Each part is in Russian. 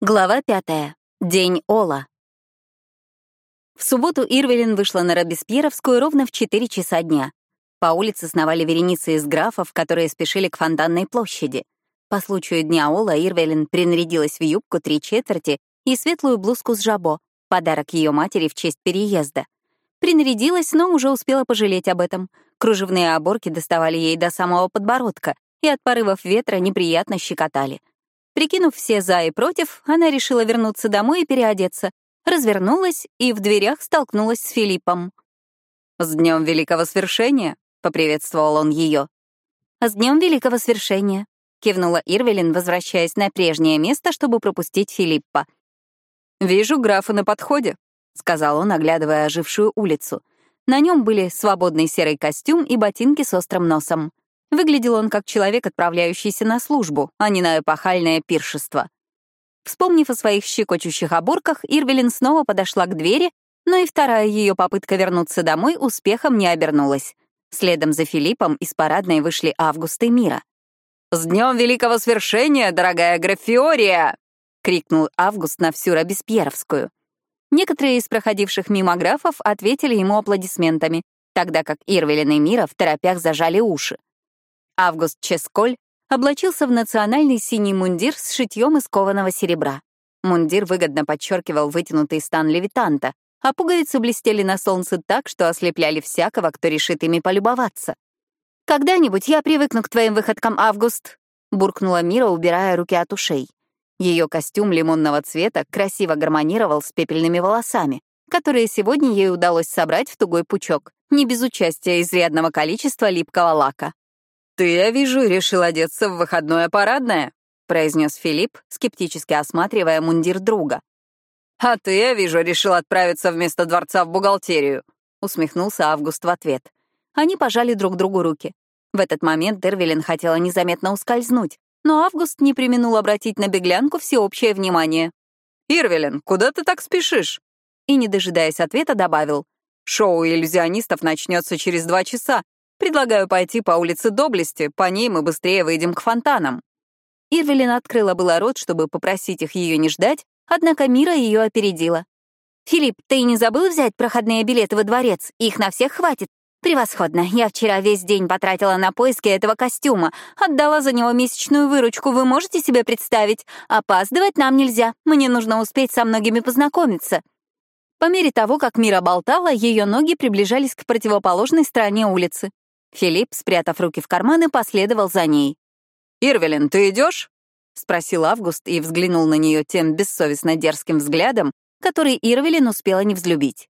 Глава пятая. День Ола. В субботу Ирвелин вышла на Робеспьеровскую ровно в 4 часа дня. По улице сновали вереницы из графов, которые спешили к фонтанной площади. По случаю Дня Ола Ирвелин принарядилась в юбку три четверти и светлую блузку с жабо, подарок ее матери в честь переезда. Принарядилась, но уже успела пожалеть об этом. Кружевные оборки доставали ей до самого подбородка, и от порывов ветра неприятно щекотали. Прикинув все «за» и «против», она решила вернуться домой и переодеться, развернулась и в дверях столкнулась с Филиппом. «С днем великого свершения!» — поприветствовал он ее. «С днем великого свершения!» — кивнула Ирвелин, возвращаясь на прежнее место, чтобы пропустить Филиппа. «Вижу графа на подходе», — сказал он, оглядывая ожившую улицу. На нем были свободный серый костюм и ботинки с острым носом. Выглядел он как человек, отправляющийся на службу, а не на эпохальное пиршество. Вспомнив о своих щекочущих оборках, Ирвелин снова подошла к двери, но и вторая ее попытка вернуться домой успехом не обернулась. Следом за Филиппом из парадной вышли Август и Мира. «С днем великого свершения, дорогая Графиория!» — крикнул Август на всю Робеспьеровскую. Некоторые из проходивших мимо графов ответили ему аплодисментами, тогда как Ирвелин и Мира в торопях зажали уши. Август Ческоль облачился в национальный синий мундир с шитьем из кованого серебра. Мундир выгодно подчеркивал вытянутый стан левитанта, а пуговицы блестели на солнце так, что ослепляли всякого, кто решит ими полюбоваться. «Когда-нибудь я привыкну к твоим выходкам, Август», — буркнула Мира, убирая руки от ушей. Ее костюм лимонного цвета красиво гармонировал с пепельными волосами, которые сегодня ей удалось собрать в тугой пучок, не без участия изрядного количества липкого лака. «Ты, я вижу, решил одеться в выходное парадное», — произнес Филипп, скептически осматривая мундир друга. «А ты, я вижу, решил отправиться вместо дворца в бухгалтерию», — усмехнулся Август в ответ. Они пожали друг другу руки. В этот момент Эрвелин хотела незаметно ускользнуть, но Август не применул обратить на беглянку всеобщее внимание. «Ирвелин, куда ты так спешишь?» И, не дожидаясь ответа, добавил. «Шоу иллюзионистов начнется через два часа, Предлагаю пойти по улице Доблести, по ней мы быстрее выйдем к фонтанам». Ирвелин открыла было рот, чтобы попросить их ее не ждать, однако Мира ее опередила. «Филипп, ты не забыл взять проходные билеты во дворец? Их на всех хватит. Превосходно. Я вчера весь день потратила на поиски этого костюма. Отдала за него месячную выручку. Вы можете себе представить? Опаздывать нам нельзя. Мне нужно успеть со многими познакомиться». По мере того, как Мира болтала, ее ноги приближались к противоположной стороне улицы. Филипп, спрятав руки в карманы, последовал за ней. «Ирвелин, ты идешь? спросил Август и взглянул на нее тем бессовестно дерзким взглядом, который Ирвелин успела не взлюбить.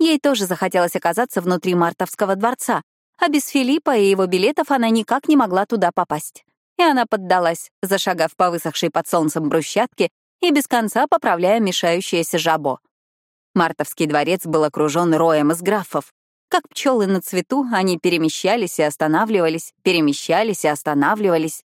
Ей тоже захотелось оказаться внутри Мартовского дворца, а без Филиппа и его билетов она никак не могла туда попасть. И она поддалась, зашагав по высохшей под солнцем брусчатке и без конца поправляя мешающееся жабо. Мартовский дворец был окружен роем из графов, как пчелы на цвету, они перемещались и останавливались, перемещались и останавливались.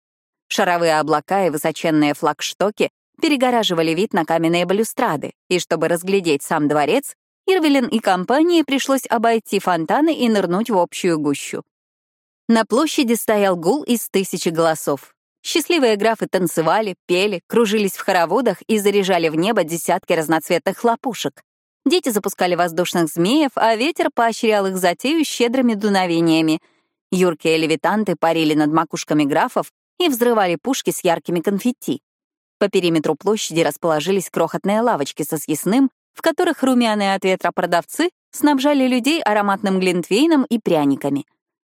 Шаровые облака и высоченные флагштоки перегораживали вид на каменные балюстрады, и чтобы разглядеть сам дворец, Ирвелин и компании пришлось обойти фонтаны и нырнуть в общую гущу. На площади стоял гул из тысячи голосов. Счастливые графы танцевали, пели, кружились в хороводах и заряжали в небо десятки разноцветных хлопушек. Дети запускали воздушных змеев, а ветер поощрял их затею щедрыми дуновениями. Юркие левитанты парили над макушками графов и взрывали пушки с яркими конфетти. По периметру площади расположились крохотные лавочки со съестным, в которых румяные от ветра продавцы снабжали людей ароматным глинтвейном и пряниками.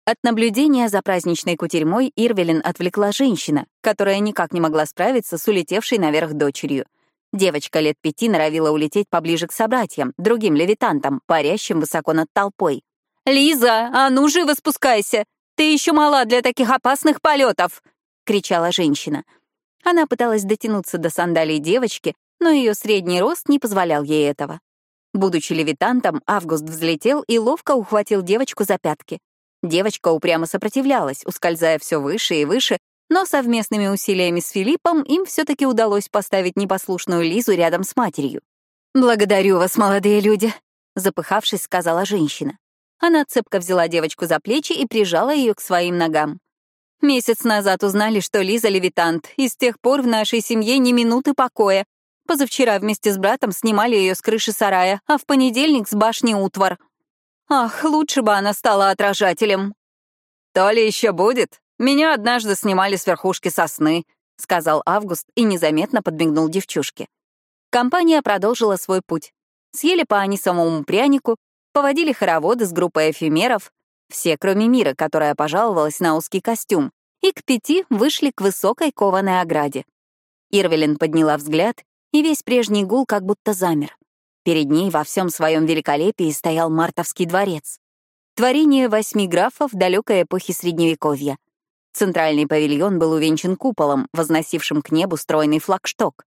От наблюдения за праздничной кутерьмой Ирвелин отвлекла женщина, которая никак не могла справиться с улетевшей наверх дочерью. Девочка лет пяти норовила улететь поближе к собратьям, другим левитантам, парящим высоко над толпой. «Лиза, а ну живо спускайся! Ты еще мала для таких опасных полетов!» — кричала женщина. Она пыталась дотянуться до сандалий девочки, но ее средний рост не позволял ей этого. Будучи левитантом, Август взлетел и ловко ухватил девочку за пятки. Девочка упрямо сопротивлялась, ускользая все выше и выше, но совместными усилиями с Филиппом им все-таки удалось поставить непослушную Лизу рядом с матерью. «Благодарю вас, молодые люди», — запыхавшись, сказала женщина. Она цепко взяла девочку за плечи и прижала ее к своим ногам. «Месяц назад узнали, что Лиза — левитант, и с тех пор в нашей семье ни минуты покоя. Позавчера вместе с братом снимали ее с крыши сарая, а в понедельник — с башни утвар. Ах, лучше бы она стала отражателем. «То ли еще будет. Меня однажды снимали с верхушки сосны», — сказал Август и незаметно подмигнул девчушке. Компания продолжила свой путь. Съели по анисовому прянику, поводили хороводы с группой эфемеров, все, кроме Мира, которая пожаловалась на узкий костюм, и к пяти вышли к высокой кованой ограде. Ирвелин подняла взгляд, и весь прежний гул как будто замер. Перед ней во всем своем великолепии стоял Мартовский дворец. Творение восьми графов далекой эпохи Средневековья. Центральный павильон был увенчан куполом, возносившим к небу стройный флагшток.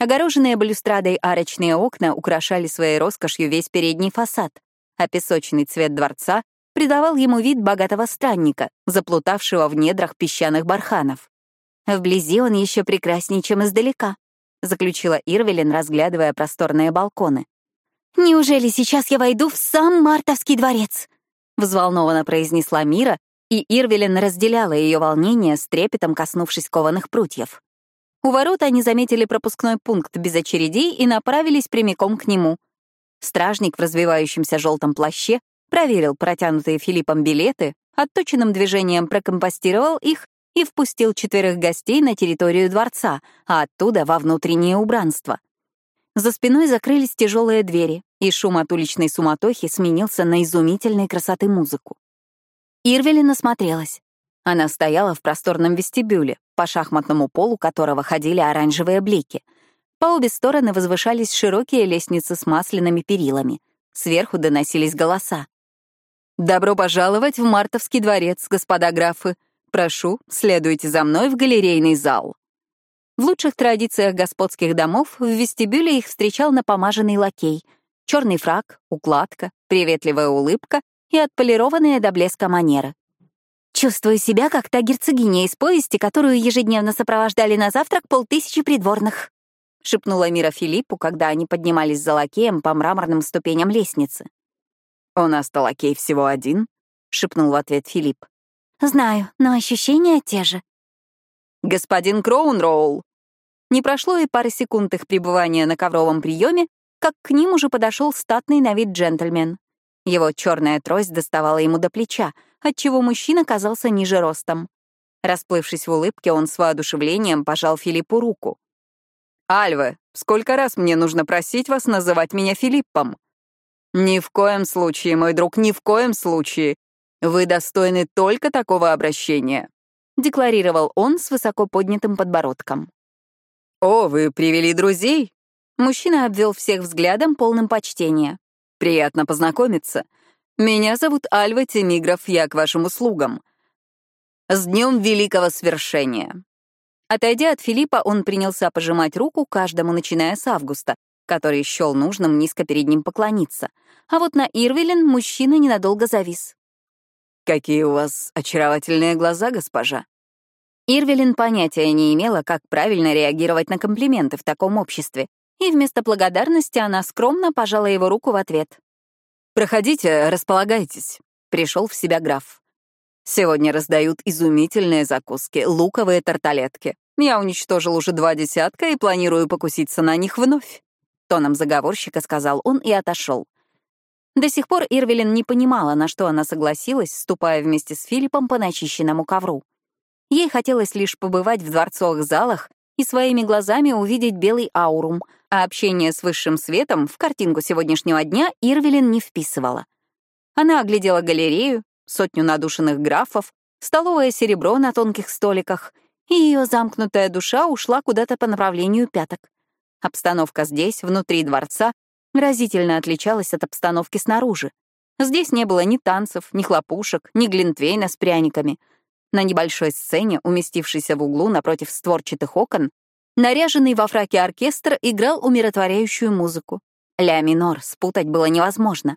Огороженные балюстрадой арочные окна украшали своей роскошью весь передний фасад, а песочный цвет дворца придавал ему вид богатого странника, заплутавшего в недрах песчаных барханов. Вблизи он еще прекраснее, чем издалека, заключила Ирвелин, разглядывая просторные балконы. «Неужели сейчас я войду в сам Мартовский дворец?» — взволнованно произнесла Мира, и Ирвелин разделяла ее волнение с трепетом, коснувшись кованых прутьев. У ворот они заметили пропускной пункт без очередей и направились прямиком к нему. Стражник в развивающемся желтом плаще проверил протянутые Филиппом билеты, отточенным движением прокомпостировал их и впустил четверых гостей на территорию дворца, а оттуда во внутреннее убранство. За спиной закрылись тяжелые двери, и шум от уличной суматохи сменился на изумительной красоты музыку. Ирвелин осмотрелась. Она стояла в просторном вестибюле, по шахматному полу которого ходили оранжевые блики. По обе стороны возвышались широкие лестницы с масляными перилами. Сверху доносились голоса. «Добро пожаловать в Мартовский дворец, господа графы. Прошу, следуйте за мной в галерейный зал». В лучших традициях господских домов в вестибюле их встречал напомаженный лакей. Черный фраг, укладка, приветливая улыбка и отполированные до блеска манеры. Чувствую себя как та герцогиня из повести, которую ежедневно сопровождали на завтрак полтысячи придворных», — шепнула Мира Филиппу, когда они поднимались за лакеем по мраморным ступеням лестницы. «У нас-то лакей всего один», — шепнул в ответ Филипп. «Знаю, но ощущения те же». «Господин Кроунроул!» Не прошло и пары секунд их пребывания на ковровом приеме, как к ним уже подошел статный на вид джентльмен. Его черная трость доставала ему до плеча, отчего мужчина казался ниже ростом. Расплывшись в улыбке, он с воодушевлением пожал Филиппу руку. «Альве, сколько раз мне нужно просить вас называть меня Филиппом?» «Ни в коем случае, мой друг, ни в коем случае. Вы достойны только такого обращения», — декларировал он с высоко поднятым подбородком. «О, вы привели друзей?» Мужчина обвел всех взглядом, полным почтения. «Приятно познакомиться. Меня зовут Альва Тимигров, я к вашим услугам. С днем великого свершения. Отойдя от Филиппа, он принялся пожимать руку каждому, начиная с Августа, который счел нужным низко перед ним поклониться. А вот на Ирвелин мужчина ненадолго завис. «Какие у вас очаровательные глаза, госпожа!» Ирвелин понятия не имела, как правильно реагировать на комплименты в таком обществе, и вместо благодарности она скромно пожала его руку в ответ. «Проходите, располагайтесь», — пришел в себя граф. «Сегодня раздают изумительные закуски, луковые тарталетки. Я уничтожил уже два десятка и планирую покуситься на них вновь», — тоном заговорщика сказал он и отошел. До сих пор Ирвелин не понимала, на что она согласилась, ступая вместе с Филиппом по начищенному ковру. Ей хотелось лишь побывать в дворцовых залах и своими глазами увидеть белый аурум, а общение с высшим светом в картинку сегодняшнего дня Ирвелин не вписывала. Она оглядела галерею, сотню надушенных графов, столовое серебро на тонких столиках, и ее замкнутая душа ушла куда-то по направлению пяток. Обстановка здесь, внутри дворца, разительно отличалась от обстановки снаружи. Здесь не было ни танцев, ни хлопушек, ни глинтвейна с пряниками — на небольшой сцене, уместившейся в углу напротив створчатых окон, наряженный во фраке оркестр играл умиротворяющую музыку. Ля минор спутать было невозможно.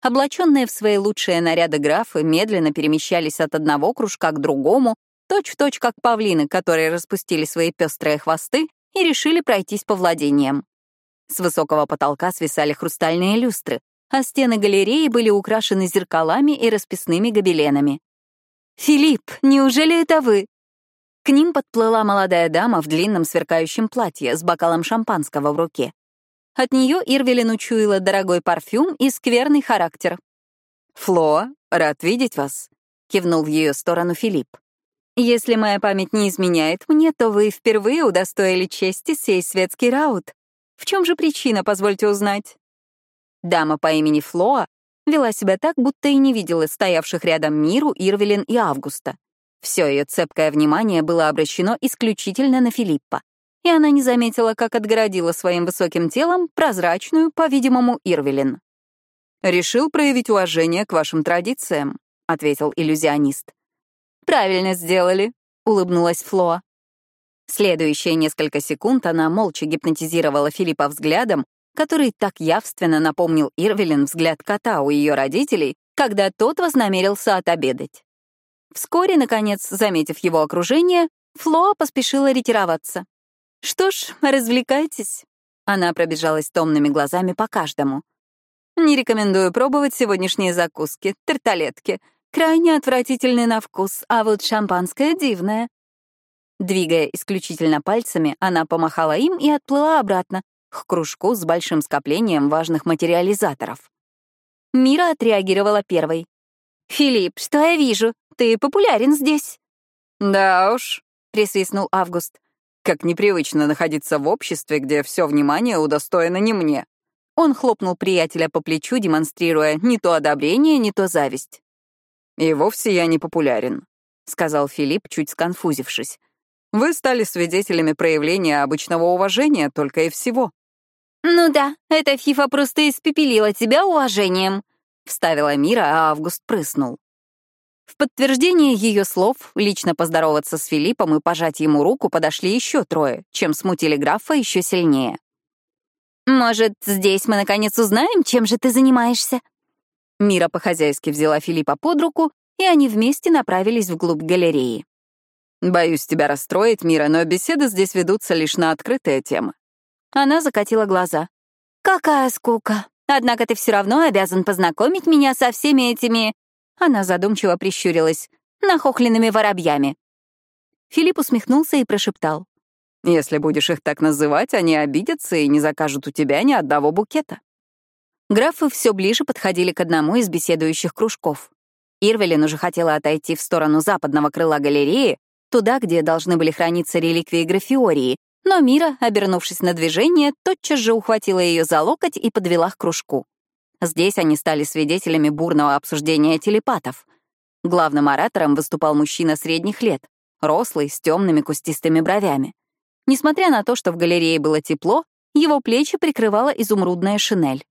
Облаченные в свои лучшие наряды графы медленно перемещались от одного кружка к другому, точь-в-точь точь как павлины, которые распустили свои пестрые хвосты и решили пройтись по владениям. С высокого потолка свисали хрустальные люстры, а стены галереи были украшены зеркалами и расписными гобеленами. «Филипп, неужели это вы?» К ним подплыла молодая дама в длинном сверкающем платье с бокалом шампанского в руке. От нее Ирвелин учуяла дорогой парфюм и скверный характер. «Фло, рад видеть вас», — кивнул в ее сторону Филипп. «Если моя память не изменяет мне, то вы впервые удостоили чести сей светский раут. В чем же причина, позвольте узнать?» Дама по имени Флоа вела себя так, будто и не видела стоявших рядом Миру, Ирвелин и Августа. Все ее цепкое внимание было обращено исключительно на Филиппа, и она не заметила, как отгородила своим высоким телом прозрачную, по-видимому, Ирвелин. «Решил проявить уважение к вашим традициям», — ответил иллюзионист. «Правильно сделали», — улыбнулась Флоа. Следующие несколько секунд она молча гипнотизировала Филиппа взглядом, который так явственно напомнил Ирвелин взгляд кота у ее родителей, когда тот вознамерился отобедать. Вскоре, наконец, заметив его окружение, Флоа поспешила ретироваться. «Что ж, развлекайтесь». Она пробежалась томными глазами по каждому. «Не рекомендую пробовать сегодняшние закуски, тарталетки. Крайне отвратительный на вкус, а вот шампанское дивное». Двигая исключительно пальцами, она помахала им и отплыла обратно, к кружку с большим скоплением важных материализаторов. Мира отреагировала первой. «Филипп, что я вижу? Ты популярен здесь». «Да уж», — присвистнул Август. «Как непривычно находиться в обществе, где все внимание удостоено не мне». Он хлопнул приятеля по плечу, демонстрируя не то одобрение, не то зависть. «И вовсе я не популярен», — сказал Филипп, чуть сконфузившись. «Вы стали свидетелями проявления обычного уважения только и всего». «Ну да, эта фифа просто испепелила тебя уважением», — вставила Мира, а Август прыснул. В подтверждение ее слов лично поздороваться с Филиппом и пожать ему руку подошли еще трое, чем смутили графа еще сильнее. «Может, здесь мы наконец узнаем, чем же ты занимаешься?» Мира по-хозяйски взяла Филиппа под руку, и они вместе направились вглубь галереи. «Боюсь тебя расстроить, Мира, но беседы здесь ведутся лишь на открытые темы». Она закатила глаза. «Какая скука! Однако ты все равно обязан познакомить меня со всеми этими она задумчиво прищурилась. «Нахохленными воробьями». Филипп усмехнулся и прошептал. «Если будешь их так называть, они обидятся и не закажут у тебя ни одного букета». Графы все ближе подходили к одному из беседующих кружков. Ирвелин уже хотела отойти в сторону западного крыла галереи, туда, где должны были храниться реликвии Графиории, но Мира, обернувшись на движение, тотчас же ухватила ее за локоть и подвела к кружку. Здесь они стали свидетелями бурного обсуждения телепатов. Главным оратором выступал мужчина средних лет, рослый, с темными кустистыми бровями. Несмотря на то, что в галерее было тепло, его плечи прикрывала изумрудная шинель.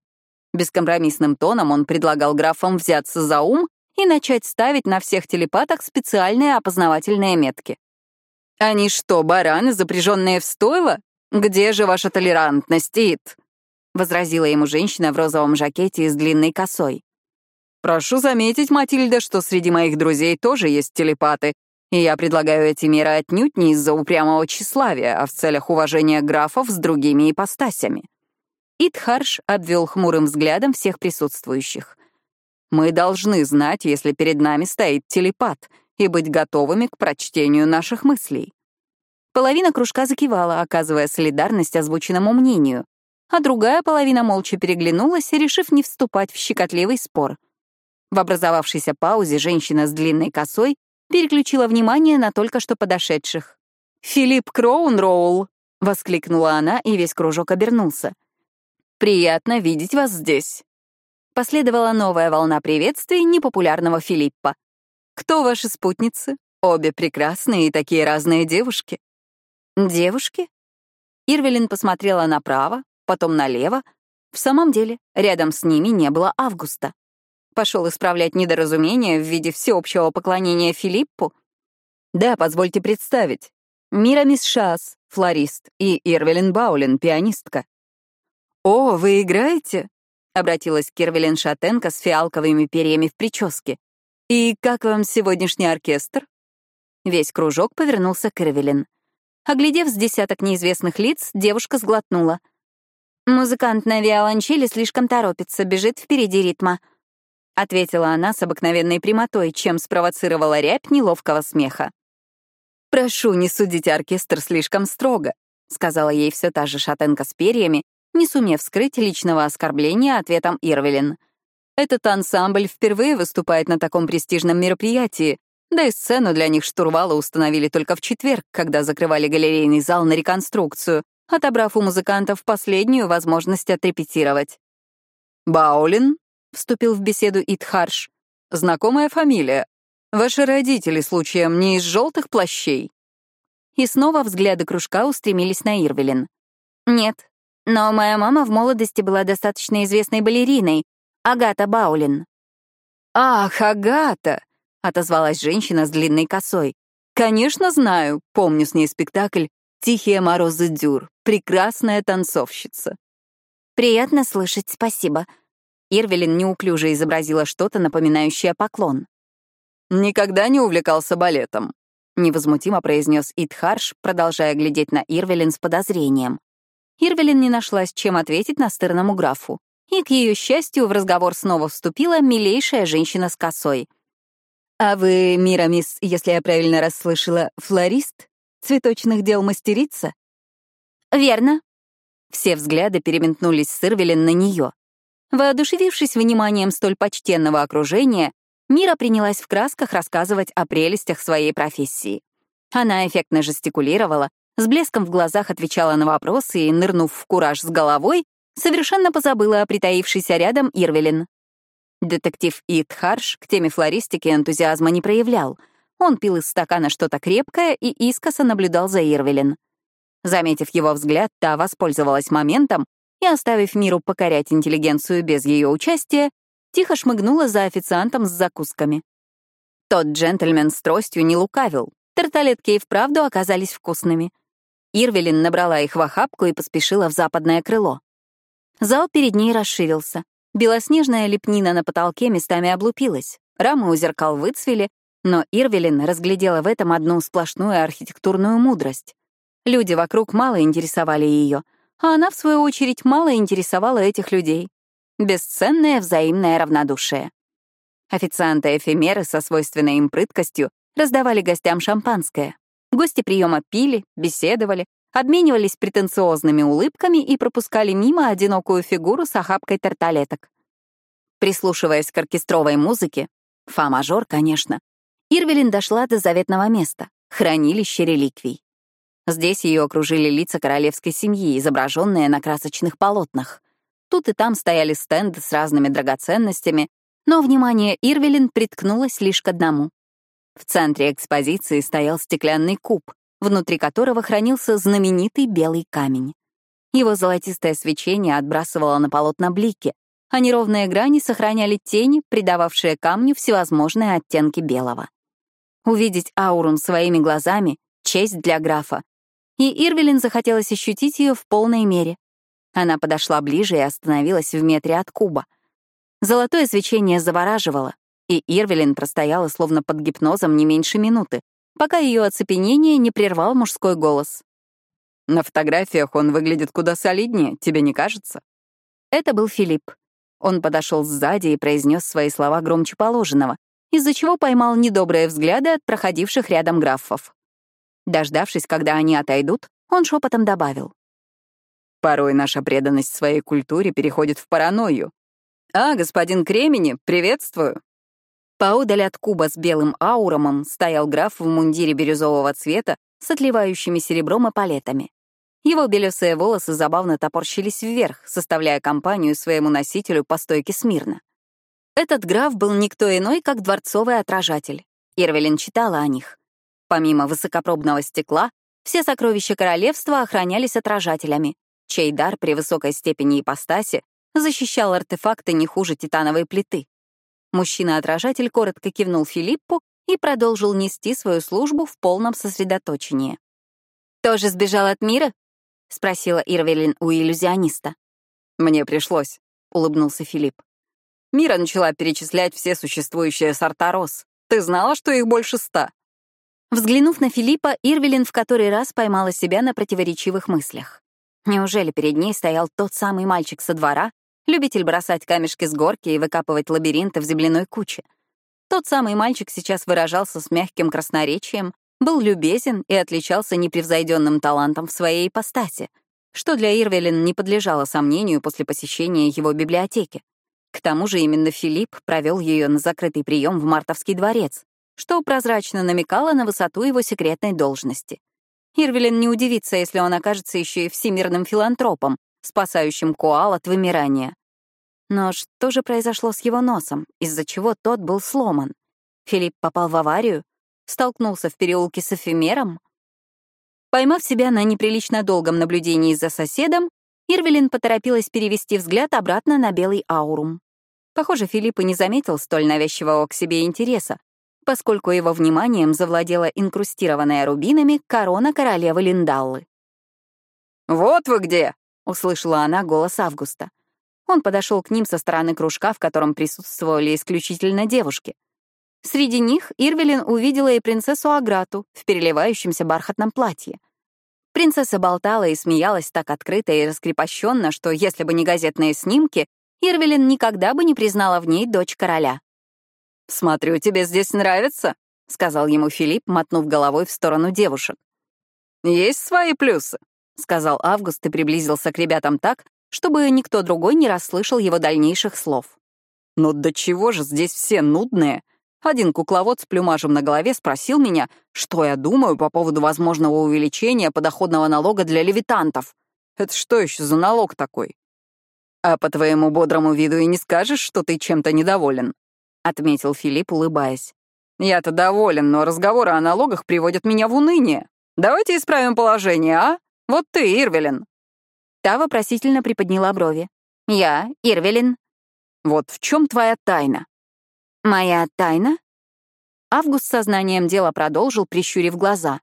Бескомпромиссным тоном он предлагал графам взяться за ум и начать ставить на всех телепатах специальные опознавательные метки. «Они что, бараны, запряженные в стойло? Где же ваша толерантность, Ит?» Возразила ему женщина в розовом жакете и с длинной косой. «Прошу заметить, Матильда, что среди моих друзей тоже есть телепаты, и я предлагаю эти меры отнюдь не из-за упрямого тщеславия, а в целях уважения графов с другими ипостасями». Итхарш обвел хмурым взглядом всех присутствующих. «Мы должны знать, если перед нами стоит телепат, и быть готовыми к прочтению наших мыслей». Половина кружка закивала, оказывая солидарность озвученному мнению, а другая половина молча переглянулась, решив не вступать в щекотливый спор. В образовавшейся паузе женщина с длинной косой переключила внимание на только что подошедших. «Филипп Кроунроул!» — воскликнула она, и весь кружок обернулся. «Приятно видеть вас здесь!» Последовала новая волна приветствий непопулярного Филиппа. «Кто ваши спутницы? Обе прекрасные и такие разные девушки». «Девушки?» Ирвелин посмотрела направо, потом налево. В самом деле, рядом с ними не было Августа. Пошел исправлять недоразумение в виде всеобщего поклонения Филиппу? Да, позвольте представить. Мира Шас, флорист, и Ирвелин Баулин, пианистка. «О, вы играете?» — обратилась Кирвелин Шатенко с фиалковыми перьями в прическе. «И как вам сегодняшний оркестр?» Весь кружок повернулся к Ирвелин. Оглядев с десяток неизвестных лиц, девушка сглотнула — «Музыкант на виолончели слишком торопится, бежит впереди ритма», — ответила она с обыкновенной прямотой, чем спровоцировала рябь неловкого смеха. «Прошу, не судите оркестр слишком строго», — сказала ей все та же шатенка с перьями, не сумев скрыть личного оскорбления ответом Ирвелин. «Этот ансамбль впервые выступает на таком престижном мероприятии, да и сцену для них штурвала установили только в четверг, когда закрывали галерейный зал на реконструкцию, отобрав у музыкантов последнюю возможность отрепетировать. «Баулин?» — вступил в беседу Итхарш. «Знакомая фамилия. Ваши родители, случаем, не из желтых плащей?» И снова взгляды кружка устремились на Ирвелин. «Нет, но моя мама в молодости была достаточно известной балериной, Агата Баулин». «Ах, Агата!» — отозвалась женщина с длинной косой. «Конечно знаю, помню с ней спектакль «Тихие морозы Дюр», прекрасная танцовщица». «Приятно слышать, спасибо». Ирвелин неуклюже изобразила что-то, напоминающее поклон. «Никогда не увлекался балетом», — невозмутимо произнес Итхарш, продолжая глядеть на Ирвелин с подозрением. Ирвелин не нашлась, чем ответить настырному графу. И, к ее счастью, в разговор снова вступила милейшая женщина с косой. «А вы, Мирамис, если я правильно расслышала, флорист? Цветочных дел мастерица?» «Верно». Все взгляды переметнулись с Ирвелин на нее. Воодушевившись вниманием столь почтенного окружения, Мира принялась в красках рассказывать о прелестях своей профессии. Она эффектно жестикулировала, с блеском в глазах отвечала на вопросы и, нырнув в кураж с головой, совершенно позабыла о притаившейся рядом Ирвелин. Детектив Ит Харш к теме флористики энтузиазма не проявлял. Он пил из стакана что-то крепкое и искоса наблюдал за Ирвелин. Заметив его взгляд, та воспользовалась моментом и, оставив миру покорять интеллигенцию без ее участия, тихо шмыгнула за официантом с закусками. Тот джентльмен с тростью не лукавил. Тарталетки и вправду оказались вкусными. Ирвелин набрала их в охапку и поспешила в западное крыло. Зал перед ней расширился. Белоснежная лепнина на потолке местами облупилась, рамы у зеркал выцвели, но Ирвелин разглядела в этом одну сплошную архитектурную мудрость. Люди вокруг мало интересовали ее, а она, в свою очередь, мало интересовала этих людей. Бесценное взаимное равнодушие. Официанты-эфемеры со свойственной им прыткостью раздавали гостям шампанское. Гости приема пили, беседовали, обменивались претенциозными улыбками и пропускали мимо одинокую фигуру с охапкой тарталеток. Прислушиваясь к оркестровой музыке, фа-мажор, конечно, Ирвелин дошла до заветного места — хранилища реликвий. Здесь ее окружили лица королевской семьи, изображенные на красочных полотнах. Тут и там стояли стенды с разными драгоценностями, но внимание Ирвелин приткнулось лишь к одному. В центре экспозиции стоял стеклянный куб, внутри которого хранился знаменитый белый камень. Его золотистое свечение отбрасывало на полотна блики, а неровные грани сохраняли тени, придававшие камню всевозможные оттенки белого. Увидеть аурум своими глазами — честь для графа. И Ирвелин захотелось ощутить ее в полной мере. Она подошла ближе и остановилась в метре от куба. Золотое свечение завораживало, и Ирвелин простояла словно под гипнозом не меньше минуты, пока ее оцепенение не прервал мужской голос. «На фотографиях он выглядит куда солиднее, тебе не кажется?» Это был Филипп. Он подошел сзади и произнес свои слова громче положенного, из-за чего поймал недобрые взгляды от проходивших рядом графов. Дождавшись, когда они отойдут, он шепотом добавил. Порой наша преданность своей культуре переходит в паранойю. «А, господин Кремени, приветствую!» Поодаль от куба с белым ауромом стоял граф в мундире бирюзового цвета с отливающими серебром и палетами. Его белесые волосы забавно топорщились вверх, составляя компанию своему носителю по стойке смирно. Этот граф был никто иной, как дворцовый отражатель. Ирвелин читала о них. Помимо высокопробного стекла, все сокровища королевства охранялись отражателями, чей дар при высокой степени ипостаси защищал артефакты не хуже титановой плиты. Мужчина-отражатель коротко кивнул Филиппу и продолжил нести свою службу в полном сосредоточении. «Тоже сбежал от мира?» — спросила Ирвелин у иллюзиониста. «Мне пришлось», — улыбнулся Филипп. «Мира начала перечислять все существующие сорта роз. Ты знала, что их больше ста?» Взглянув на Филиппа, Ирвелин в который раз поймала себя на противоречивых мыслях. Неужели перед ней стоял тот самый мальчик со двора, любитель бросать камешки с горки и выкапывать лабиринты в земляной куче? Тот самый мальчик сейчас выражался с мягким красноречием, был любезен и отличался непревзойденным талантом в своей ипостаси, что для Ирвелин не подлежало сомнению после посещения его библиотеки. К тому же именно Филипп провел ее на закрытый прием в Мартовский дворец, что прозрачно намекало на высоту его секретной должности. Ирвелин не удивится, если он окажется еще и всемирным филантропом, спасающим коал от вымирания. Но что же произошло с его носом, из-за чего тот был сломан? Филипп попал в аварию? Столкнулся в переулке с эфемером? Поймав себя на неприлично долгом наблюдении за соседом, Ирвелин поторопилась перевести взгляд обратно на белый аурум. Похоже, Филипп и не заметил столь навязчивого к себе интереса, поскольку его вниманием завладела инкрустированная рубинами корона королевы Линдаллы. «Вот вы где!» — услышала она голос Августа. Он подошел к ним со стороны кружка, в котором присутствовали исключительно девушки. Среди них Ирвелин увидела и принцессу Аграту в переливающемся бархатном платье. Принцесса болтала и смеялась так открыто и раскрепощенно, что если бы не газетные снимки, Ирвелин никогда бы не признала в ней дочь короля. «Смотрю, тебе здесь нравится», — сказал ему Филипп, мотнув головой в сторону девушек. «Есть свои плюсы», — сказал Август и приблизился к ребятам так, чтобы никто другой не расслышал его дальнейших слов. «Но до чего же здесь все нудные?» Один кукловод с плюмажем на голове спросил меня, что я думаю по поводу возможного увеличения подоходного налога для левитантов. Это что еще за налог такой? А по твоему бодрому виду и не скажешь, что ты чем-то недоволен, отметил Филипп, улыбаясь. Я-то доволен, но разговоры о налогах приводят меня в уныние. Давайте исправим положение, а? Вот ты, Ирвелин. Та вопросительно приподняла брови. Я, Ирвелин. Вот в чем твоя тайна? Моя тайна? Август сознанием дела продолжил, прищурив глаза.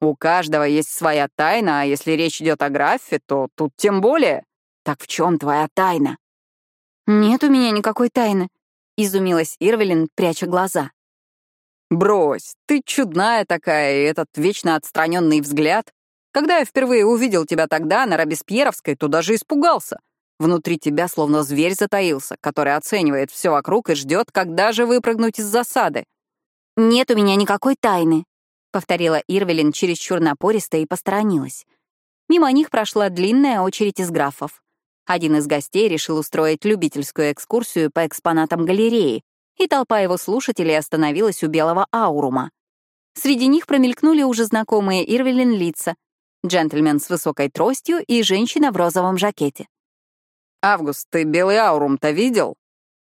У каждого есть своя тайна, а если речь идет о графе, то тут тем более. Так в чем твоя тайна? Нет у меня никакой тайны, изумилась Ирвелин, пряча глаза. Брось, ты чудная такая, и этот вечно отстраненный взгляд. Когда я впервые увидел тебя тогда на Робеспьеровской, то даже испугался. Внутри тебя словно зверь затаился, который оценивает все вокруг и ждет, когда же выпрыгнуть из засады. «Нет у меня никакой тайны», — повторила Ирвелин чересчур напористо и посторонилась. Мимо них прошла длинная очередь из графов. Один из гостей решил устроить любительскую экскурсию по экспонатам галереи, и толпа его слушателей остановилась у белого аурума. Среди них промелькнули уже знакомые Ирвелин лица — джентльмен с высокой тростью и женщина в розовом жакете. «Август, ты белый аурум-то видел?»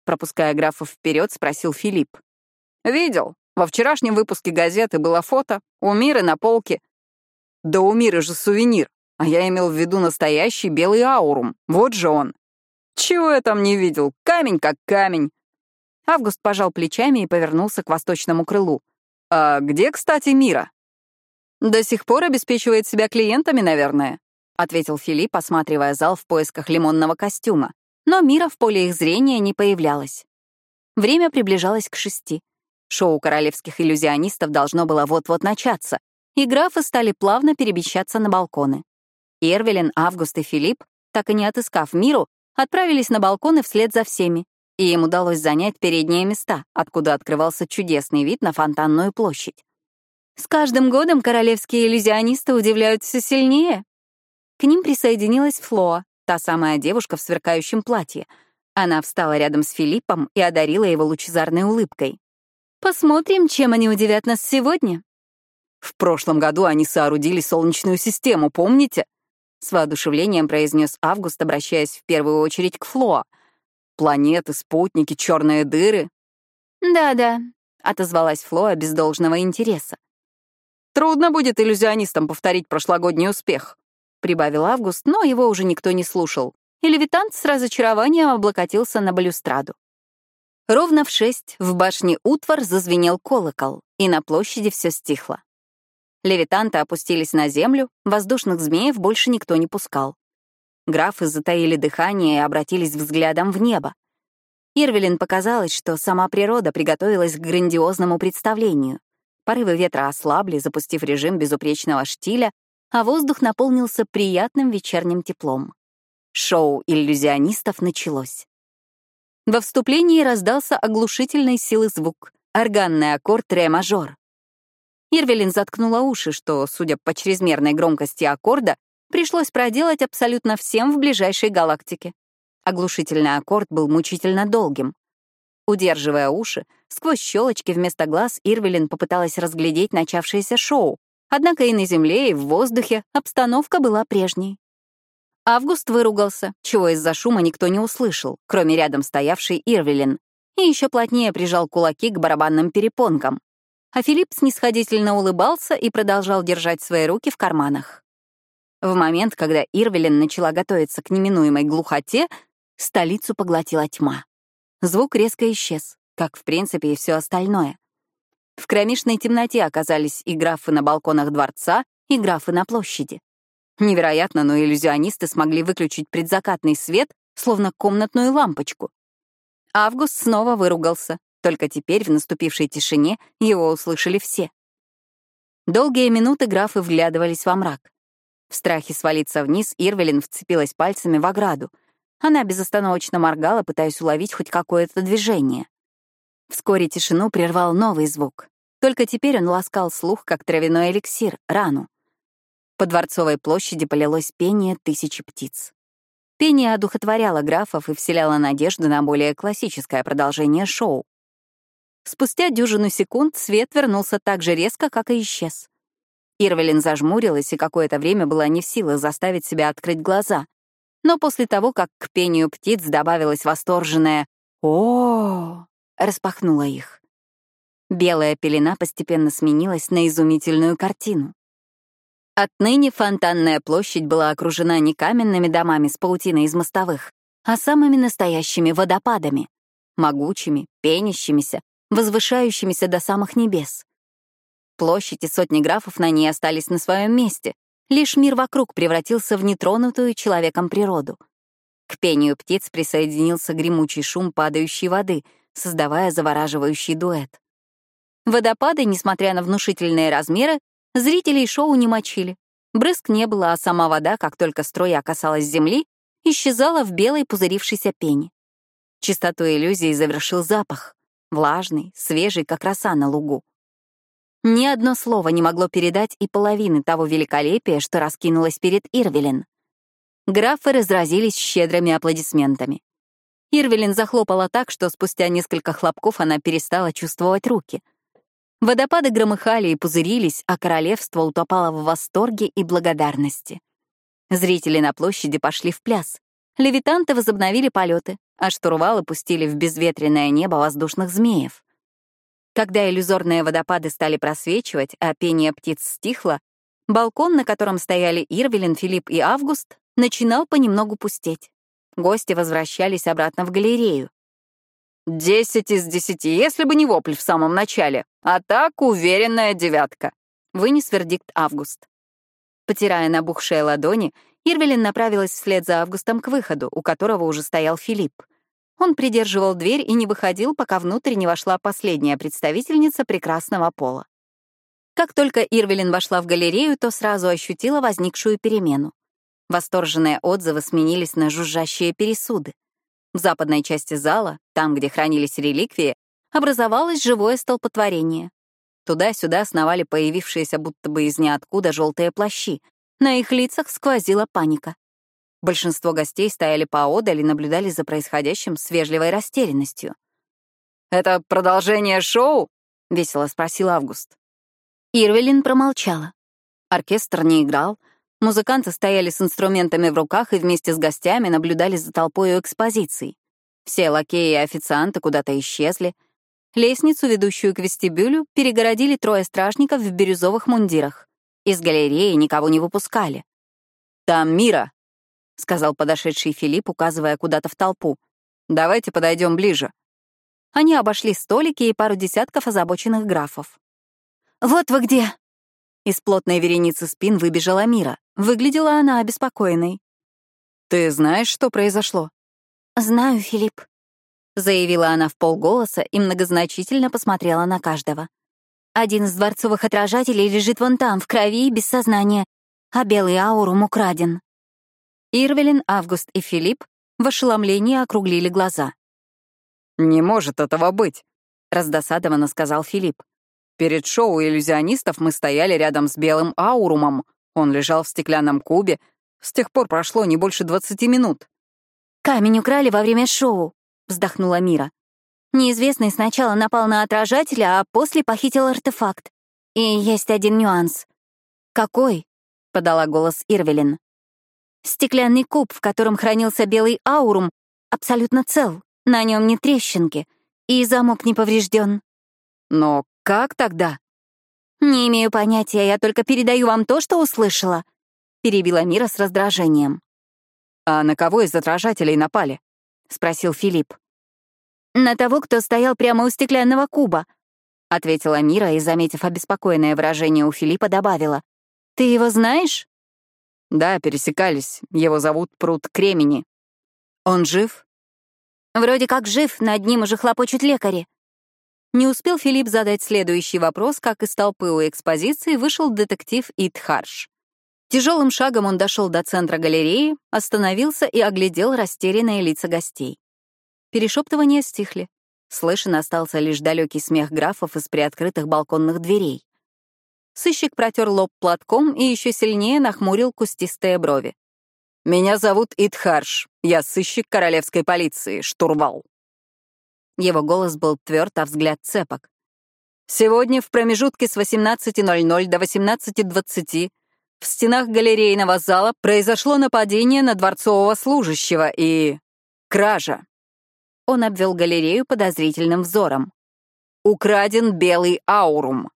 Пропуская графов вперед, спросил Филипп. «Видел. Во вчерашнем выпуске газеты было фото. У Миры на полке. Да у Миры же сувенир. А я имел в виду настоящий белый аурум. Вот же он. Чего я там не видел? Камень как камень. Август пожал плечами и повернулся к восточному крылу. «А где, кстати, Мира?» «До сих пор обеспечивает себя клиентами, наверное. — ответил Филипп, осматривая зал в поисках лимонного костюма. Но Мира в поле их зрения не появлялась. Время приближалось к шести. Шоу королевских иллюзионистов должно было вот-вот начаться, и графы стали плавно перемещаться на балконы. Эрвелин, Август и Филипп, так и не отыскав Миру, отправились на балконы вслед за всеми, и им удалось занять передние места, откуда открывался чудесный вид на фонтанную площадь. С каждым годом королевские иллюзионисты удивляют все сильнее, к ним присоединилась Флоа, та самая девушка в сверкающем платье. Она встала рядом с Филиппом и одарила его лучезарной улыбкой. «Посмотрим, чем они удивят нас сегодня». «В прошлом году они соорудили Солнечную систему, помните?» С воодушевлением произнес Август, обращаясь в первую очередь к Флоа. «Планеты, спутники, черные дыры». «Да-да», — отозвалась Флоа без должного интереса. «Трудно будет иллюзионистам повторить прошлогодний успех», прибавил Август, но его уже никто не слушал, и левитант с разочарованием облокотился на балюстраду. Ровно в шесть в башне Утвар зазвенел колокол, и на площади все стихло. Левитанты опустились на землю, воздушных змеев больше никто не пускал. Графы затаили дыхание и обратились взглядом в небо. Ирвелин показалось, что сама природа приготовилась к грандиозному представлению. Порывы ветра ослабли, запустив режим безупречного штиля, а воздух наполнился приятным вечерним теплом. Шоу иллюзионистов началось. Во вступлении раздался оглушительной силы звук — органный аккорд ре-мажор. Ирвелин заткнула уши, что, судя по чрезмерной громкости аккорда, пришлось проделать абсолютно всем в ближайшей галактике. Оглушительный аккорд был мучительно долгим. Удерживая уши, сквозь щелочки вместо глаз Ирвелин попыталась разглядеть начавшееся шоу, однако и на земле, и в воздухе обстановка была прежней. Август выругался, чего из-за шума никто не услышал, кроме рядом стоявшей Ирвелин, и еще плотнее прижал кулаки к барабанным перепонкам. А Филипп снисходительно улыбался и продолжал держать свои руки в карманах. В момент, когда Ирвелин начала готовиться к неминуемой глухоте, столицу поглотила тьма. Звук резко исчез, как, в принципе, и все остальное. В кромешной темноте оказались и графы на балконах дворца, и графы на площади. Невероятно, но иллюзионисты смогли выключить предзакатный свет, словно комнатную лампочку. Август снова выругался, только теперь в наступившей тишине его услышали все. Долгие минуты графы вглядывались во мрак. В страхе свалиться вниз Ирвелин вцепилась пальцами в ограду. Она безостановочно моргала, пытаясь уловить хоть какое-то движение. Вскоре тишину прервал новый звук. Только теперь он ласкал слух, как травяной эликсир, рану. По Дворцовой площади полилось пение тысячи птиц. Пение одухотворяло графов и вселяло надежду на более классическое продолжение шоу. Спустя дюжину секунд свет вернулся так же резко, как и исчез. Ирвелин зажмурилась и какое-то время была не в силах заставить себя открыть глаза. Но после того, как к пению птиц добавилось восторженное о, распахнула их. Белая пелена постепенно сменилась на изумительную картину. Отныне фонтанная площадь была окружена не каменными домами с паутиной из мостовых, а самыми настоящими водопадами, могучими, пенящимися, возвышающимися до самых небес. Площадь и сотни графов на ней остались на своем месте, лишь мир вокруг превратился в нетронутую человеком природу. К пению птиц присоединился гремучий шум падающей воды, создавая завораживающий дуэт. Водопады, несмотря на внушительные размеры, Зрителей шоу не мочили. Брызг не было, а сама вода, как только струя касалась земли, исчезала в белой пузырившейся пене. Чистоту иллюзии завершил запах. Влажный, свежий, как роса на лугу. Ни одно слово не могло передать и половины того великолепия, что раскинулось перед Ирвелин. Графы разразились щедрыми аплодисментами. Ирвелин захлопала так, что спустя несколько хлопков она перестала чувствовать руки — Водопады громыхали и пузырились, а королевство утопало в восторге и благодарности. Зрители на площади пошли в пляс. Левитанты возобновили полеты, а штурвалы пустили в безветренное небо воздушных змеев. Когда иллюзорные водопады стали просвечивать, а пение птиц стихло, балкон, на котором стояли Ирвелин, Филипп и Август, начинал понемногу пустеть. Гости возвращались обратно в галерею. Десять из десяти, если бы не вопль в самом начале. А так уверенная девятка. Вынес вердикт Август. Потирая набухшие ладони, Ирвелин направилась вслед за Августом к выходу, у которого уже стоял Филипп. Он придерживал дверь и не выходил, пока внутрь не вошла последняя представительница прекрасного пола. Как только Ирвелин вошла в галерею, то сразу ощутила возникшую перемену. Восторженные отзывы сменились на жужжащие пересуды. В западной части зала, там, где хранились реликвии, образовалось живое столпотворение. Туда-сюда сновали появившиеся будто бы из ниоткуда желтые плащи. На их лицах сквозила паника. Большинство гостей стояли поодаль и наблюдали за происходящим с вежливой растерянностью. «Это продолжение шоу?» — весело спросил Август. Ирвелин промолчала. Оркестр не играл, Музыканты стояли с инструментами в руках и вместе с гостями наблюдали за толпой у экспозиций. Все лакеи и официанты куда-то исчезли. Лестницу, ведущую к вестибюлю, перегородили трое стражников в бирюзовых мундирах. Из галереи никого не выпускали. «Там Мира», — сказал подошедший Филипп, указывая куда-то в толпу. «Давайте подойдем ближе». Они обошли столики и пару десятков озабоченных графов. «Вот вы где!» Из плотной вереницы спин выбежала Мира. Выглядела она обеспокоенной. «Ты знаешь, что произошло?» «Знаю, Филипп», — заявила она в полголоса и многозначительно посмотрела на каждого. «Один из дворцовых отражателей лежит вон там, в крови и без сознания, а белый аурум украден». Ирвелин, Август и Филипп в ошеломлении округлили глаза. «Не может этого быть», — раздосадованно сказал Филипп. Перед шоу иллюзионистов мы стояли рядом с белым аурумом. Он лежал в стеклянном кубе. С тех пор прошло не больше двадцати минут. «Камень украли во время шоу», — вздохнула Мира. Неизвестный сначала напал на отражателя, а после похитил артефакт. И есть один нюанс. «Какой?» — подала голос Ирвелин. «Стеклянный куб, в котором хранился белый аурум, абсолютно цел, на нем не трещинки, и замок не поврежден». «Но как тогда?» «Не имею понятия, я только передаю вам то, что услышала», — перебила Мира с раздражением. «А на кого из отражателей напали?» — спросил Филипп. «На того, кто стоял прямо у стеклянного куба», — ответила Мира и, заметив обеспокоенное выражение у Филиппа, добавила. «Ты его знаешь?» «Да, пересекались. Его зовут Пруд Кремени. Он жив?» «Вроде как жив, над ним уже хлопочут лекари». Не успел Филипп задать следующий вопрос, как из толпы у экспозиции вышел детектив Ит Харш. Тяжелым шагом он дошел до центра галереи, остановился и оглядел растерянные лица гостей. Перешептывания стихли. Слышен остался лишь далекий смех графов из приоткрытых балконных дверей. Сыщик протер лоб платком и еще сильнее нахмурил кустистые брови. «Меня зовут Итхарш. Я сыщик королевской полиции, штурвал». Его голос был тверд, а взгляд цепок. «Сегодня в промежутке с 18.00 до 18.20 в стенах галерейного зала произошло нападение на дворцового служащего и... кража. Он обвел галерею подозрительным взором. Украден белый аурум.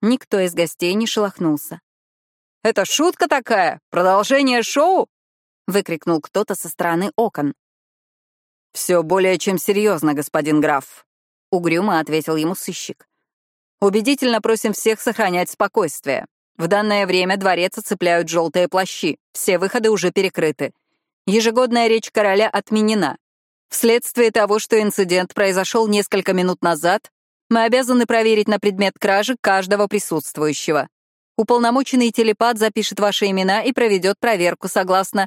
Никто из гостей не шелохнулся. «Это шутка такая? Продолжение шоу?» — выкрикнул кто-то со стороны окон. «Все более чем серьезно, господин граф», — угрюмо ответил ему сыщик. «Убедительно просим всех сохранять спокойствие. В данное время дворец оцепляют желтые плащи, все выходы уже перекрыты. Ежегодная речь короля отменена. Вследствие того, что инцидент произошел несколько минут назад, мы обязаны проверить на предмет кражи каждого присутствующего. Уполномоченный телепат запишет ваши имена и проведет проверку согласно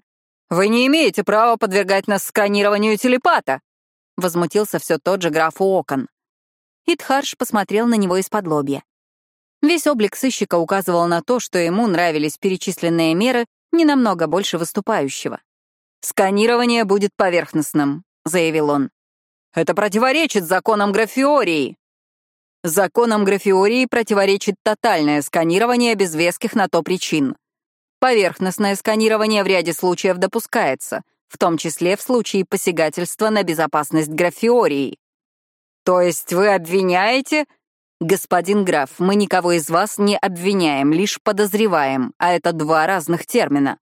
«Вы не имеете права подвергать нас сканированию телепата!» — возмутился все тот же граф Уокон. Итхарш посмотрел на него из-под лобья. Весь облик сыщика указывал на то, что ему нравились перечисленные меры не намного больше выступающего. «Сканирование будет поверхностным», — заявил он. «Это противоречит законам графиории». Законам графиории противоречит тотальное сканирование без веских на то причин. Поверхностное сканирование в ряде случаев допускается, в том числе в случае посягательства на безопасность графиории. То есть вы обвиняете... Господин граф, мы никого из вас не обвиняем, лишь подозреваем, а это два разных термина.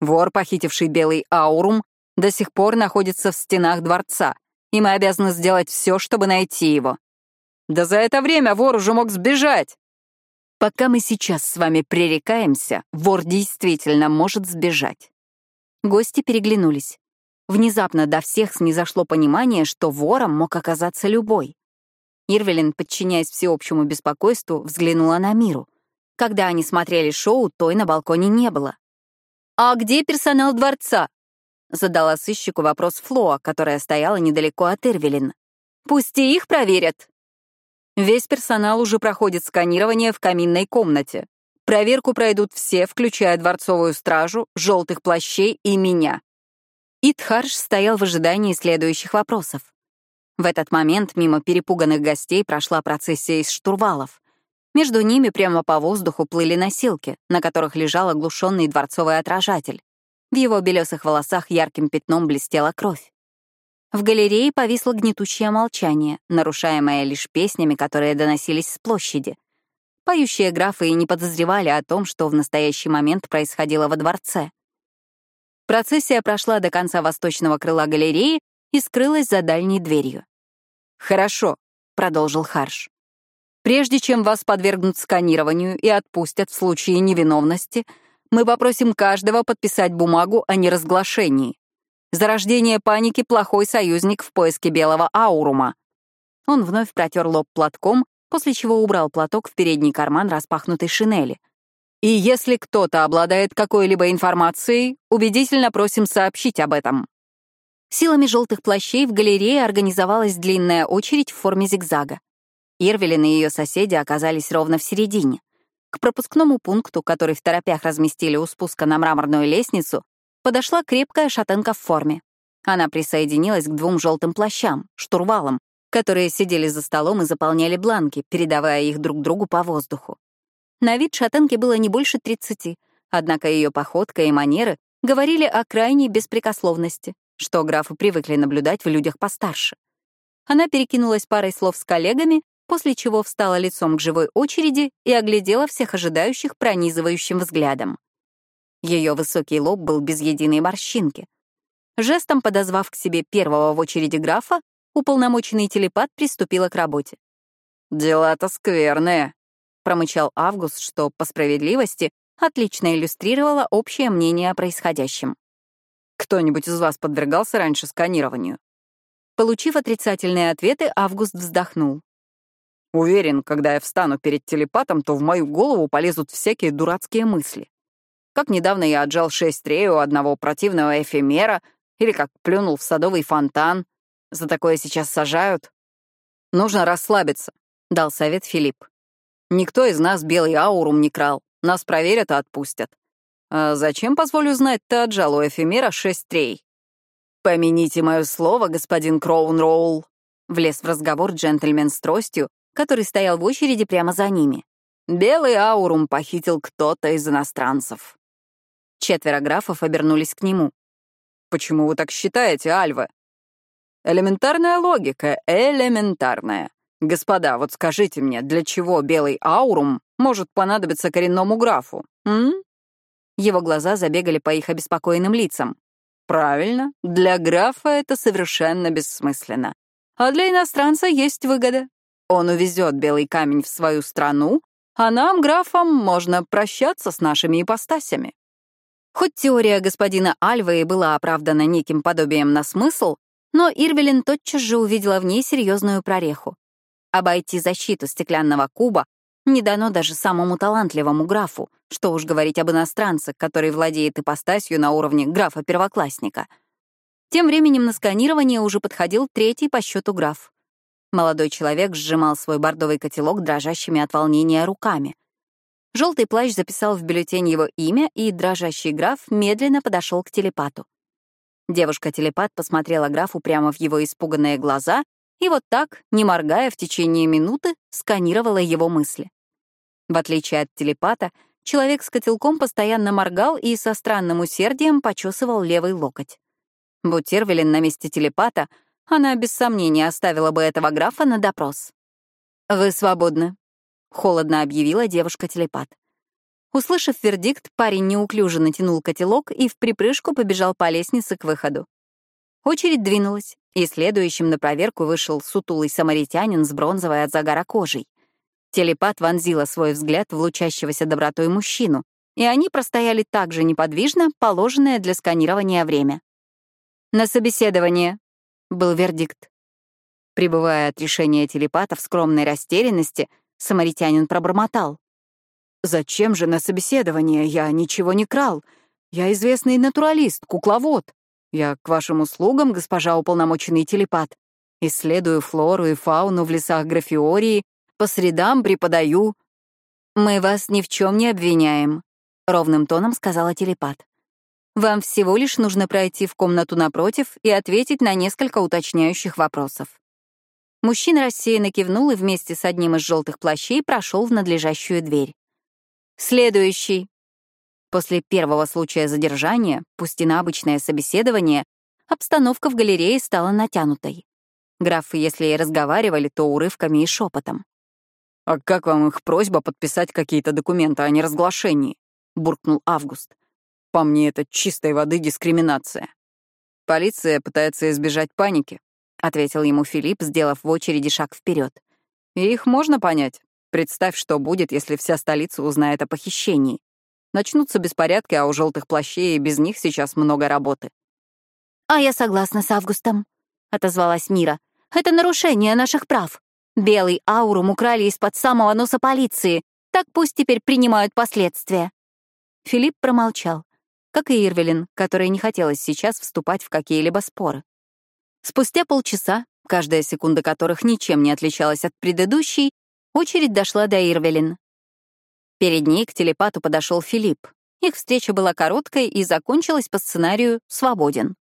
Вор, похитивший белый аурум, до сих пор находится в стенах дворца, и мы обязаны сделать все, чтобы найти его. Да за это время вор уже мог сбежать. Пока мы сейчас с вами пререкаемся, вор действительно может сбежать. Гости переглянулись. Внезапно до всех снизошло понимание, что вором мог оказаться любой. Ирвелин, подчиняясь всеобщему беспокойству, взглянула на Миру. Когда они смотрели шоу, той на балконе не было. «А где персонал дворца?» — задала сыщику вопрос Флоа, которая стояла недалеко от Ирвелин. «Пусть и их проверят». Весь персонал уже проходит сканирование в каминной комнате. Проверку пройдут все, включая дворцовую стражу, желтых плащей и меня. Итхарш стоял в ожидании следующих вопросов. В этот момент мимо перепуганных гостей прошла процессия из штурвалов. Между ними прямо по воздуху плыли носилки, на которых лежал оглушенный дворцовый отражатель. В его белесых волосах ярким пятном блестела кровь. В галерее повисло гнетущее молчание, нарушаемое лишь песнями, которые доносились с площади. Поющие графы и не подозревали о том, что в настоящий момент происходило во дворце. Процессия прошла до конца восточного крыла галереи и скрылась за дальней дверью. «Хорошо», — продолжил Харш. «Прежде чем вас подвергнут сканированию и отпустят в случае невиновности, мы попросим каждого подписать бумагу о неразглашении. Зарождение паники — плохой союзник в поиске белого аурума». Он вновь протер лоб платком, после чего убрал платок в передний карман распахнутой шинели. «И если кто-то обладает какой-либо информацией, убедительно просим сообщить об этом». Силами желтых плащей в галерее организовалась длинная очередь в форме зигзага. Ирвелин и ее соседи оказались ровно в середине. К пропускному пункту, который в торопях разместили у спуска на мраморную лестницу, подошла крепкая шатенка в форме. Она присоединилась к двум желтым плащам, штурвалам, которые сидели за столом и заполняли бланки, передавая их друг другу по воздуху. На вид шатенки было не больше 30, однако ее походка и манеры говорили о крайней беспрекословности, что графы привыкли наблюдать в людях постарше. Она перекинулась парой слов с коллегами, после чего встала лицом к живой очереди и оглядела всех ожидающих пронизывающим взглядом. Ее высокий лоб был без единой морщинки. Жестом подозвав к себе первого в очереди графа, уполномоченный телепат приступила к работе. «Дела-то скверные», — промычал Август, что, по справедливости, отлично иллюстрировало общее мнение о происходящем. «Кто-нибудь из вас подвергался раньше сканированию?» Получив отрицательные ответы, Август вздохнул. «Уверен, когда я встану перед телепатом, то в мою голову полезут всякие дурацкие мысли. Как недавно я отжал шесть рей у одного противного эфемера, или как плюнул в садовый фонтан. За такое сейчас сажают. Нужно расслабиться, — дал совет Филипп. Никто из нас белый аурум не крал. Нас проверят и отпустят. А зачем, позволю знать, ты отжал у эфемера шесть трей? Помяните мое слово, господин Кроунроул. Влез в разговор джентльмен с тростью, который стоял в очереди прямо за ними. Белый аурум похитил кто-то из иностранцев. Четверо графов обернулись к нему. «Почему вы так считаете, Альва?» «Элементарная логика, элементарная. Господа, вот скажите мне, для чего белый аурум может понадобиться коренному графу, м?» Его глаза забегали по их обеспокоенным лицам. «Правильно, для графа это совершенно бессмысленно. А для иностранца есть выгода. Он увезет белый камень в свою страну, а нам, графам, можно прощаться с нашими ипостасями». Хоть теория господина Альвы и была оправдана неким подобием на смысл, но Ирвелин тотчас же увидела в ней серьезную прореху. Обойти защиту стеклянного куба не дано даже самому талантливому графу, что уж говорить об иностранце, который владеет ипостасью на уровне графа-первоклассника. Тем временем на сканирование уже подходил третий по счету граф. Молодой человек сжимал свой бордовый котелок дрожащими от волнения руками. Желтый плащ записал в бюллетень его имя, и дрожащий граф медленно подошел к телепату. Девушка-телепат посмотрела графу прямо в его испуганные глаза и вот так, не моргая в течение минуты, сканировала его мысли. В отличие от телепата, человек с котелком постоянно моргал и со странным усердием почесывал левый локоть. Будь Ирвелин на месте телепата, она без сомнения оставила бы этого графа на допрос. «Вы свободны», — холодно объявила девушка-телепат. Услышав вердикт, парень неуклюже натянул котелок и в припрыжку побежал по лестнице к выходу. Очередь двинулась, и следующим на проверку вышел сутулый самаритянин с бронзовой от загара кожей. Телепат вонзила свой взгляд в лучащегося добротой мужчину, и они простояли так же неподвижно, положенное для сканирования время. «На собеседование», — был вердикт. Прибывая от решения телепата в скромной растерянности, самаритянин пробормотал. «Зачем же на собеседование? Я ничего не крал. Я известный натуралист, кукловод. Я к вашим услугам, госпожа уполномоченный телепат. Исследую флору и фауну в лесах Графиории по средам преподаю». «Мы вас ни в чем не обвиняем», — ровным тоном сказала телепат. «Вам всего лишь нужно пройти в комнату напротив и ответить на несколько уточняющих вопросов». Мужчина рассеянно кивнул и вместе с одним из желтых плащей прошел в надлежащую дверь. «Следующий». После первого случая задержания, пусть и на обычное собеседование, обстановка в галерее стала натянутой. Графы, если и разговаривали, то урывками и шепотом. «А как вам их просьба подписать какие-то документы о неразглашении?» — буркнул Август. «По мне, это чистой воды дискриминация. Полиция пытается избежать паники», — ответил ему Филипп, сделав в очереди шаг вперед. «И их можно понять. Представь, что будет, если вся столица узнает о похищении. Начнутся беспорядки, а у желтых плащей и без них сейчас много работы». «А я согласна с Августом», — отозвалась Мира. «Это нарушение наших прав». Белый аурум украли из-под самого носа полиции. Так пусть теперь принимают последствия. Филипп промолчал, как и Ирвелин, которой не хотелось сейчас вступать в какие-либо споры. Спустя полчаса, каждая секунда которых ничем не отличалась от предыдущей, очередь дошла до Ирвелин. Перед ней к телепату подошел Филипп. Их встреча была короткой и закончилась по сценарию «Свободен».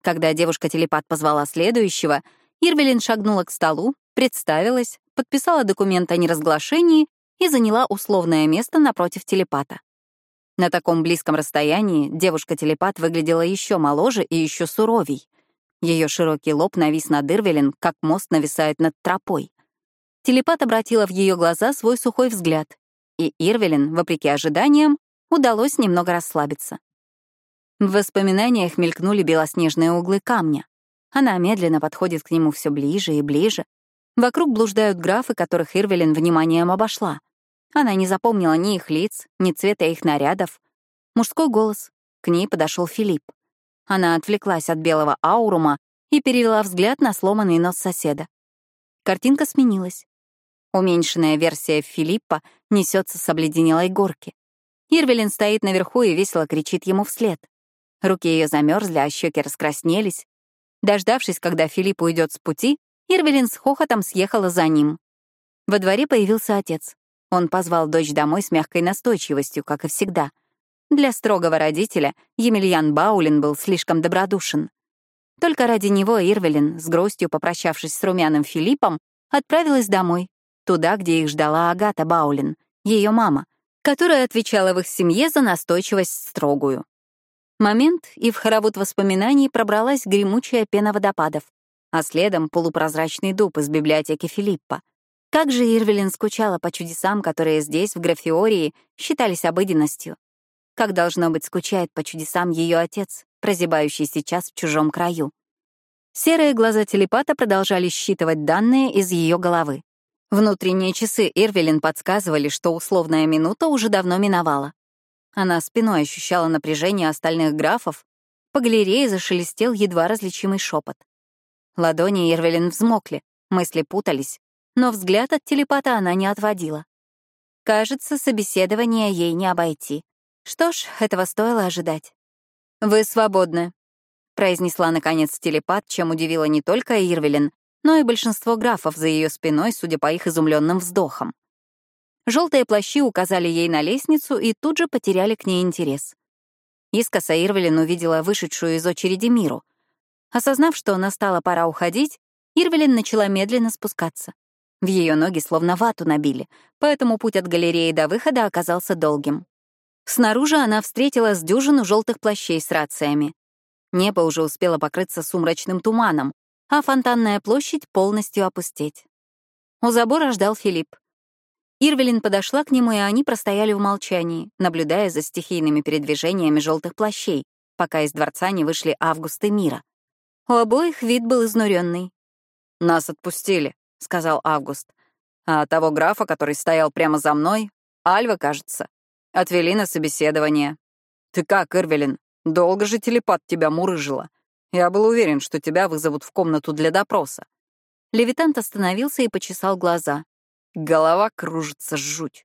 Когда девушка-телепат позвала следующего, Ирвелин шагнула к столу, представилась, подписала документ о неразглашении и заняла условное место напротив телепата. На таком близком расстоянии девушка-телепат выглядела еще моложе и еще суровей. Ее широкий лоб навис над Ирвелин, как мост нависает над тропой. Телепат обратила в ее глаза свой сухой взгляд, и Ирвелин, вопреки ожиданиям, удалось немного расслабиться. В воспоминаниях мелькнули белоснежные углы камня. Она медленно подходит к нему все ближе и ближе. Вокруг блуждают графы, которых Ирвелин вниманием обошла. Она не запомнила ни их лиц, ни цвета их нарядов. Мужской голос. К ней подошел Филипп. Она отвлеклась от белого аурума и перевела взгляд на сломанный нос соседа. Картинка сменилась. Уменьшенная версия Филиппа несется с обледенелой горки. Ирвелин стоит наверху и весело кричит ему вслед. Руки ее замерзли, а щеки раскраснелись. Дождавшись, когда Филипп уйдет с пути, Ирвелин с хохотом съехала за ним. Во дворе появился отец. Он позвал дочь домой с мягкой настойчивостью, как и всегда. Для строгого родителя Емельян Баулин был слишком добродушен. Только ради него Ирвелин, с грустью попрощавшись с румяным Филиппом, отправилась домой, туда, где их ждала Агата Баулин, ее мама, которая отвечала в их семье за настойчивость строгую. Момент, и в хоровод воспоминаний пробралась гремучая пена водопадов, а следом полупрозрачный дуб из библиотеки Филиппа. Как же Ирвелин скучала по чудесам, которые здесь, в Графиории, считались обыденностью. Как, должно быть, скучает по чудесам ее отец, прозябающий сейчас в чужом краю. Серые глаза телепата продолжали считывать данные из ее головы. Внутренние часы Ирвелин подсказывали, что условная минута уже давно миновала. Она спиной ощущала напряжение остальных графов. По галерее зашелестел едва различимый шепот. Ладони Ирвелин взмокли, мысли путались, но взгляд от телепата она не отводила. Кажется, собеседование ей не обойти. Что ж, этого стоило ожидать. «Вы свободны», — произнесла наконец телепат, чем удивила не только Ирвелин, но и большинство графов за ее спиной, судя по их изумленным вздохам. Желтые плащи указали ей на лестницу и тут же потеряли к ней интерес. Искоса Ирвелин увидела вышедшую из очереди Миру. Осознав, что настала пора уходить, Ирвелин начала медленно спускаться. В ее ноги словно вату набили, поэтому путь от галереи до выхода оказался долгим. Снаружи она встретила с дюжину желтых плащей с рациями. Небо уже успело покрыться сумрачным туманом, а фонтанная площадь полностью опустеть. У забора ждал Филипп. Ирвелин подошла к нему, и они простояли в молчании, наблюдая за стихийными передвижениями желтых плащей, пока из дворца не вышли Август и Мира. У обоих вид был изнуренный. «Нас отпустили», — сказал Август. «А того графа, который стоял прямо за мной, Альва, кажется, отвели на собеседование. Ты как, Ирвелин, долго же телепат тебя мурыжила? Я был уверен, что тебя вызовут в комнату для допроса». Левитант остановился и почесал глаза. Голова кружится жуть.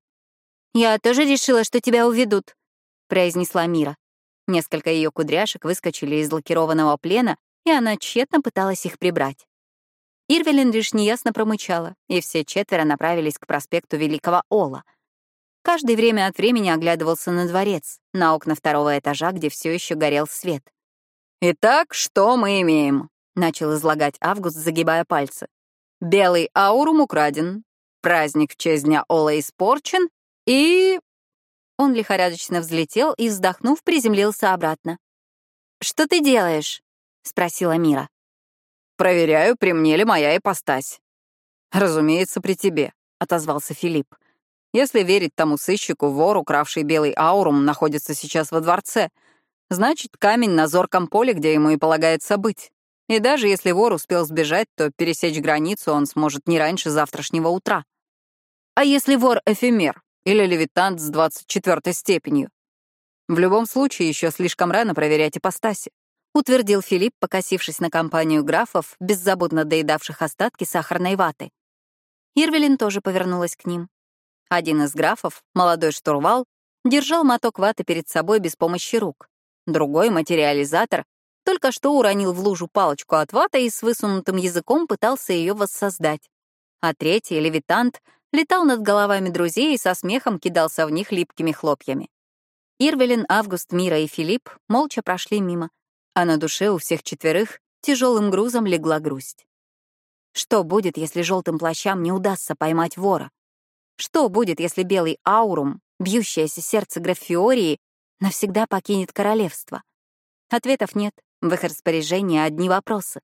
«Я тоже решила, что тебя уведут», — произнесла Мира. Несколько ее кудряшек выскочили из лакированного плена, и она тщетно пыталась их прибрать. Ирвелин лишь неясно промычала, и все четверо направились к проспекту Великого Ола. Каждый время от времени оглядывался на дворец, на окна второго этажа, где все еще горел свет. «Итак, что мы имеем?» — начал излагать Август, загибая пальцы. «Белый аурум украден, праздник в честь Дня Ола испорчен, и...» Он лихорадочно взлетел и, вздохнув, приземлился обратно. «Что ты делаешь?» — спросила Мира. «Проверяю, при мне ли моя ипостась». «Разумеется, при тебе», — отозвался Филипп. «Если верить тому сыщику, вор, укравший белый аурум, находится сейчас во дворце. Значит, камень на зорком поле, где ему и полагается быть. И даже если вор успел сбежать, то пересечь границу он сможет не раньше завтрашнего утра. А если вор эфемер или левитант с 24 степенью? В любом случае, еще слишком рано проверять ипостаси, утвердил Филипп, покосившись на компанию графов, беззаботно доедавших остатки сахарной ваты. Ирвелин тоже повернулась к ним. Один из графов, молодой штурвал, держал моток ваты перед собой без помощи рук. Другой, материализатор, только что уронил в лужу палочку от вата и с высунутым языком пытался ее воссоздать. А третий, левитант, летал над головами друзей и со смехом кидался в них липкими хлопьями. Ирвелин, Август, Мира и Филипп молча прошли мимо, а на душе у всех четверых тяжелым грузом легла грусть. Что будет, если желтым плащам не удастся поймать вора? Что будет, если белый аурум, бьющееся сердце Графиории, навсегда покинет королевство? Ответов нет, в их распоряжении одни вопросы.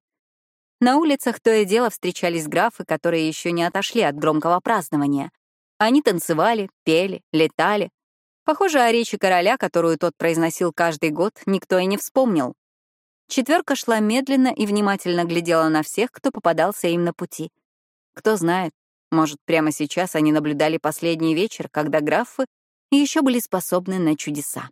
На улицах то и дело встречались графы, которые еще не отошли от громкого празднования. Они танцевали, пели, летали. Похоже, о речи короля, которую тот произносил каждый год, никто и не вспомнил. Четверка шла медленно и внимательно глядела на всех, кто попадался им на пути. Кто знает, может, прямо сейчас они наблюдали последний вечер, когда графы еще были способны на чудеса.